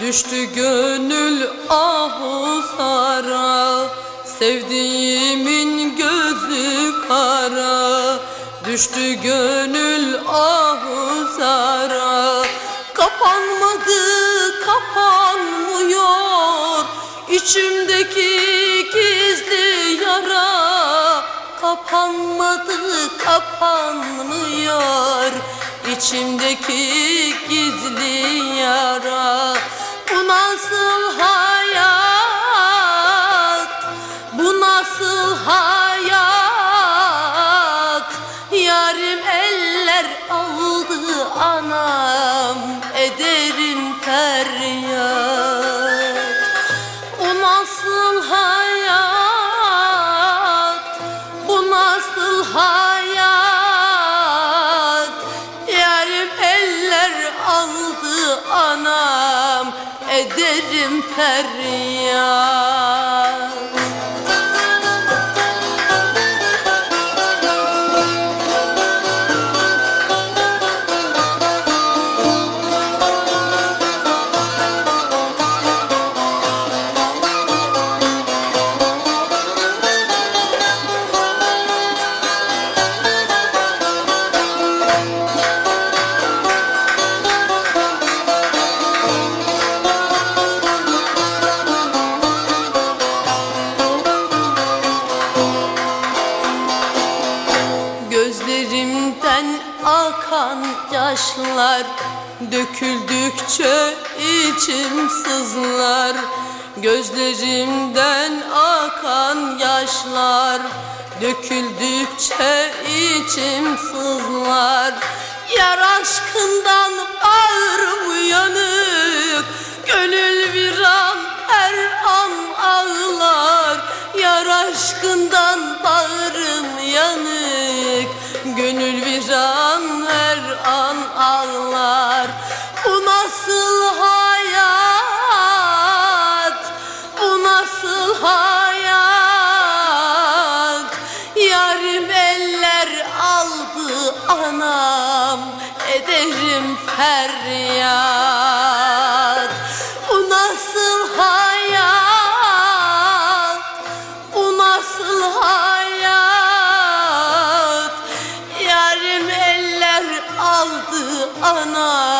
Düştü gönül ahuzara Sevdiğimin gözü kara. Düştü gönül ahuzara Kapanmadı kapanmıyor. İçimdeki gizli yara Kapanmadı kapanmıyor. İçimdeki gizli yara bu nasıl hayat? Bu nasıl hayat? Yarim eller aldı anam Ederim feryat. O nasıl hayat? Bu nasıl hayat? Yarim eller aldı anam Ederim feryat Gözlerimden akan yaşlar Döküldükçe içim sızlar. Gözlerimden akan yaşlar Döküldükçe içim sızlar. Yar aşkından bağrım yanık Gönül viran her an ağlar. Yar aşkından bağrım yanık Viran her an ağlar. Bu nasıl hayat? Bu nasıl hayat? Yarim eller aldı anam Ederim feryat aldı